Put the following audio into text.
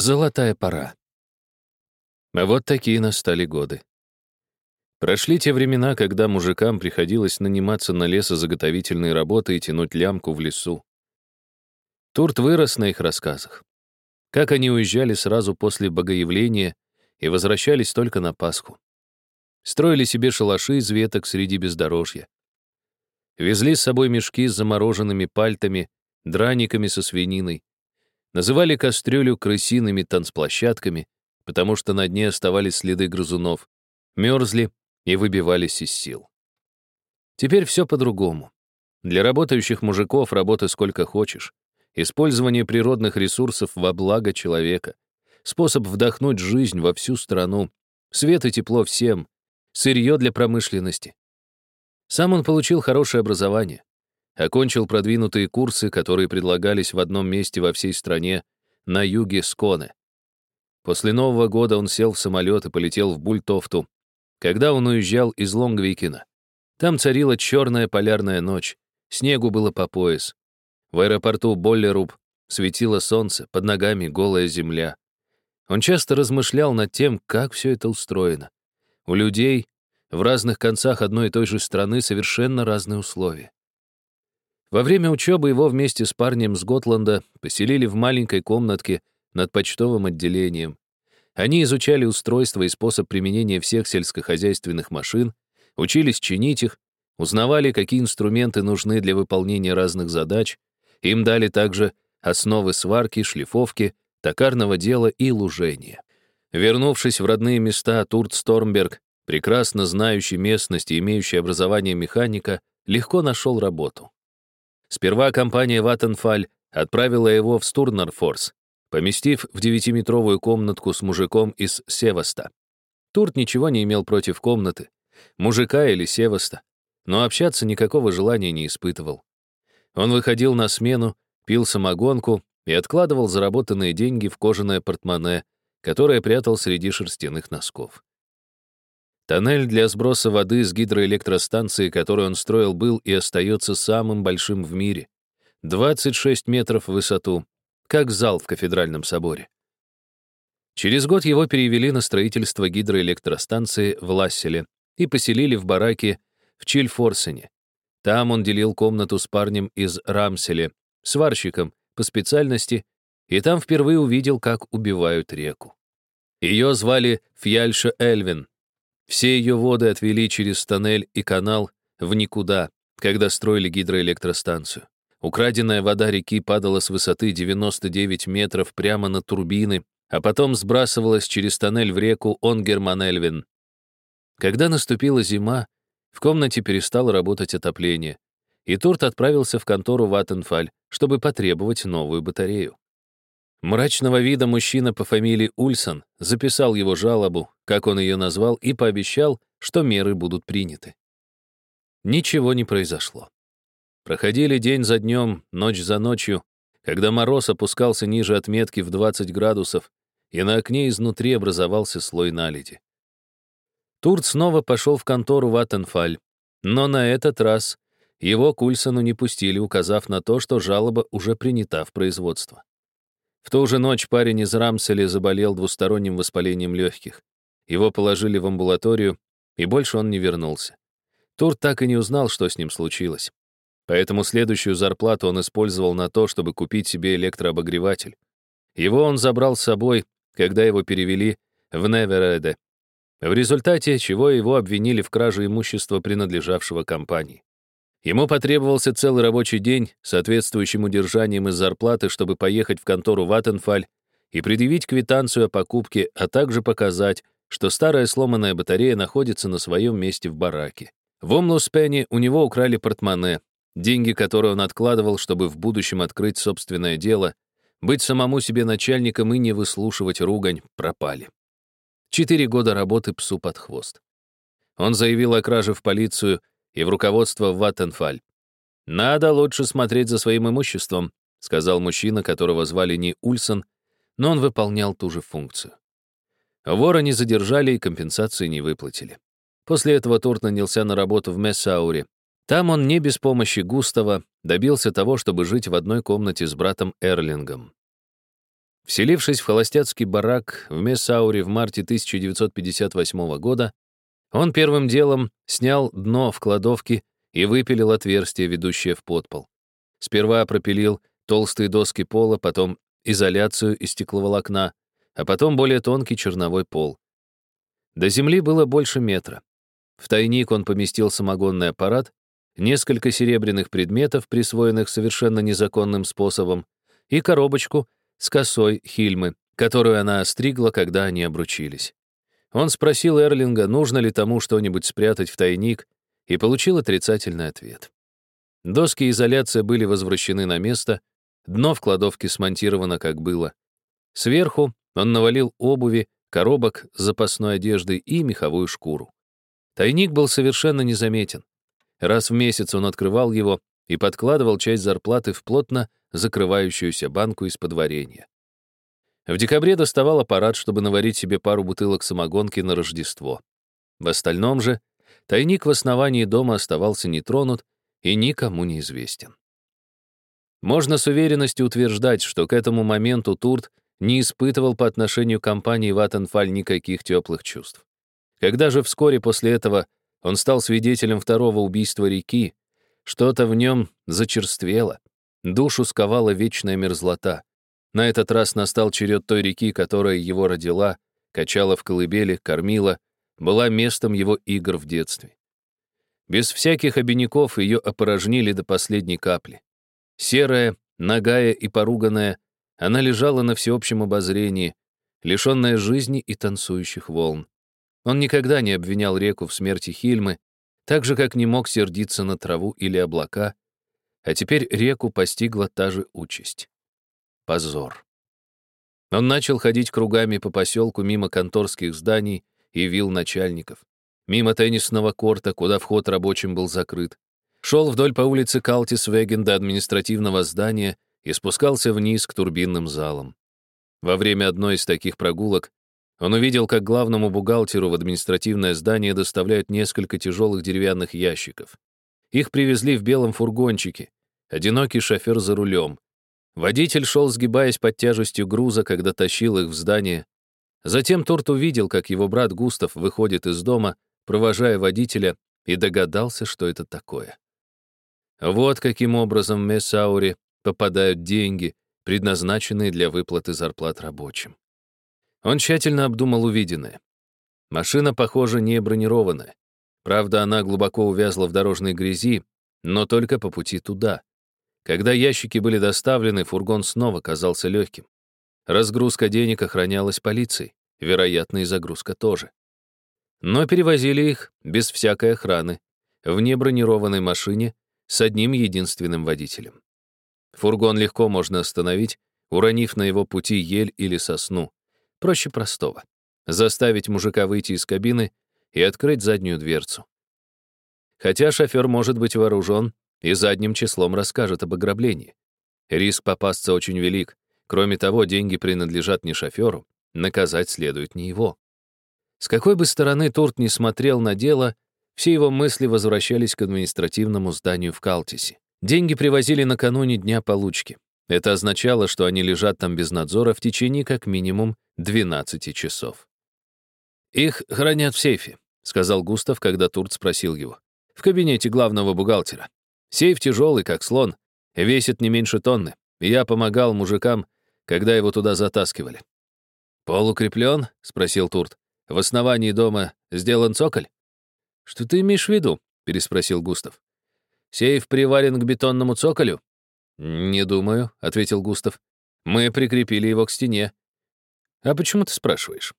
Золотая пора. А вот такие настали годы. Прошли те времена, когда мужикам приходилось наниматься на лесозаготовительные работы и тянуть лямку в лесу. Турт вырос на их рассказах. Как они уезжали сразу после богоявления и возвращались только на Пасху. Строили себе шалаши из веток среди бездорожья. Везли с собой мешки с замороженными пальтами, драниками со свининой, Называли кастрюлю крысиными танцплощадками, потому что на дне оставались следы грызунов, мерзли и выбивались из сил. Теперь все по-другому. Для работающих мужиков работы сколько хочешь. Использование природных ресурсов во благо человека. Способ вдохнуть жизнь во всю страну. Свет и тепло всем. Сырье для промышленности. Сам он получил хорошее образование. Окончил продвинутые курсы, которые предлагались в одном месте во всей стране, на юге Сконе. После Нового года он сел в самолет и полетел в Бультофту. Когда он уезжал из Лонгвикена, там царила черная полярная ночь, снегу было по пояс. В аэропорту Боллеруб светило солнце, под ногами голая земля. Он часто размышлял над тем, как все это устроено. У людей в разных концах одной и той же страны совершенно разные условия. Во время учебы его вместе с парнем с Готланда поселили в маленькой комнатке над почтовым отделением. Они изучали устройство и способ применения всех сельскохозяйственных машин, учились чинить их, узнавали, какие инструменты нужны для выполнения разных задач. Им дали также основы сварки, шлифовки, токарного дела и лужения. Вернувшись в родные места, Турт Стормберг, прекрасно знающий местность и имеющий образование механика, легко нашел работу. Сперва компания Vattenfall отправила его в Стурнерфорс, поместив в девятиметровую комнатку с мужиком из Севаста. Турт ничего не имел против комнаты, мужика или Севаста, но общаться никакого желания не испытывал. Он выходил на смену, пил самогонку и откладывал заработанные деньги в кожаное портмоне, которое прятал среди шерстяных носков. Тоннель для сброса воды с гидроэлектростанции, которую он строил, был и остается самым большим в мире. 26 метров в высоту, как зал в кафедральном соборе. Через год его перевели на строительство гидроэлектростанции в Ласселе и поселили в бараке в Чильфорсене. Там он делил комнату с парнем из Рамселе, сварщиком по специальности, и там впервые увидел, как убивают реку. Ее звали Фьяльша Эльвин, все ее воды отвели через тоннель и канал в никуда, когда строили гидроэлектростанцию. Украденная вода реки падала с высоты 99 метров прямо на турбины, а потом сбрасывалась через тоннель в реку Онгерманельвин. Когда наступила зима, в комнате перестало работать отопление, и Турт отправился в контору Ваттенфаль, чтобы потребовать новую батарею. Мрачного вида мужчина по фамилии Ульсон записал его жалобу, как он ее назвал, и пообещал, что меры будут приняты. Ничего не произошло. Проходили день за днем, ночь за ночью, когда мороз опускался ниже отметки в 20 градусов, и на окне изнутри образовался слой наледи. Турт снова пошел в контору Ваттенфаль, но на этот раз его к Ульсону не пустили, указав на то, что жалоба уже принята в производство. В ту же ночь парень из Рамселя заболел двусторонним воспалением легких. Его положили в амбулаторию, и больше он не вернулся. Тур так и не узнал, что с ним случилось. Поэтому следующую зарплату он использовал на то, чтобы купить себе электрообогреватель. Его он забрал с собой, когда его перевели в Невереде, в результате чего его обвинили в краже имущества, принадлежавшего компании. Ему потребовался целый рабочий день, соответствующим удержанием из зарплаты, чтобы поехать в контору Ваттенфаль и предъявить квитанцию о покупке, а также показать, что старая сломанная батарея находится на своем месте в бараке. В Омлуспене у него украли портмоне, деньги, которые он откладывал, чтобы в будущем открыть собственное дело, быть самому себе начальником и не выслушивать ругань, пропали. Четыре года работы псу под хвост. Он заявил о краже в полицию и в руководство Ваттенфаль. «Надо лучше смотреть за своим имуществом», сказал мужчина, которого звали не Ульсон, но он выполнял ту же функцию. Вора не задержали и компенсации не выплатили. После этого Турт нанялся на работу в Мессауре. Там он не без помощи Густава добился того, чтобы жить в одной комнате с братом Эрлингом. Вселившись в холостяцкий барак в Мессауре в марте 1958 года, он первым делом снял дно в кладовке и выпилил отверстие, ведущее в подпол. Сперва пропилил толстые доски пола, потом изоляцию из стекловолокна, а потом более тонкий черновой пол. До земли было больше метра. В тайник он поместил самогонный аппарат, несколько серебряных предметов, присвоенных совершенно незаконным способом, и коробочку с косой Хильмы, которую она остригла, когда они обручились. Он спросил Эрлинга, нужно ли тому что-нибудь спрятать в тайник, и получил отрицательный ответ. Доски изоляции были возвращены на место, дно в кладовке смонтировано, как было. Сверху он навалил обуви, коробок с запасной одеждой и меховую шкуру. Тайник был совершенно незаметен. Раз в месяц он открывал его и подкладывал часть зарплаты в плотно закрывающуюся банку из-под варенья. В декабре доставал аппарат, чтобы наварить себе пару бутылок самогонки на Рождество. В остальном же тайник в основании дома оставался нетронут и никому не известен. Можно с уверенностью утверждать, что к этому моменту Турт не испытывал по отношению к компании Ваттенфаль никаких теплых чувств. Когда же вскоре после этого он стал свидетелем второго убийства реки, что-то в нем зачерствело, душу сковала вечная мерзлота. На этот раз настал черед той реки, которая его родила, качала в колыбели, кормила, была местом его игр в детстве. Без всяких обиняков ее опорожнили до последней капли. Серая, нагая и поруганная, она лежала на всеобщем обозрении, лишенная жизни и танцующих волн. Он никогда не обвинял реку в смерти Хильмы, так же, как не мог сердиться на траву или облака, а теперь реку постигла та же участь. Позор. Он начал ходить кругами по поселку мимо конторских зданий и вил начальников, мимо теннисного корта, куда вход рабочим был закрыт, шел вдоль по улице Калтисвеген до административного здания и спускался вниз к турбинным залам. Во время одной из таких прогулок он увидел, как главному бухгалтеру в административное здание доставляют несколько тяжелых деревянных ящиков. Их привезли в белом фургончике. Одинокий шофер за рулем. Водитель шел, сгибаясь под тяжестью груза, когда тащил их в здание. Затем Турт увидел, как его брат Густав выходит из дома, провожая водителя, и догадался, что это такое. Вот каким образом в Мессауре попадают деньги, предназначенные для выплаты зарплат рабочим. Он тщательно обдумал увиденное. Машина, похоже, не бронированная. Правда, она глубоко увязла в дорожной грязи, но только по пути туда. Когда ящики были доставлены, фургон снова казался легким. Разгрузка денег охранялась полицией, вероятно, и загрузка тоже. Но перевозили их без всякой охраны, в небронированной машине с одним единственным водителем. Фургон легко можно остановить, уронив на его пути ель или сосну. Проще простого. Заставить мужика выйти из кабины и открыть заднюю дверцу. Хотя шофер может быть вооружен и задним числом расскажет об ограблении. Риск попасться очень велик. Кроме того, деньги принадлежат не шоферу, наказать следует не его. С какой бы стороны Турт не смотрел на дело, все его мысли возвращались к административному зданию в Калтисе. Деньги привозили накануне дня получки. Это означало, что они лежат там без надзора в течение как минимум 12 часов. «Их хранят в сейфе», — сказал Густав, когда Турт спросил его. «В кабинете главного бухгалтера. Сейф тяжелый, как слон, весит не меньше тонны. Я помогал мужикам, когда его туда затаскивали». «Пол укреплен?» — спросил Турт. «В основании дома сделан цоколь?» «Что ты имеешь в виду?» — переспросил Густав. «Сейф приварен к бетонному цоколю?» «Не думаю», — ответил Густав. «Мы прикрепили его к стене. «А почему ты спрашиваешь?»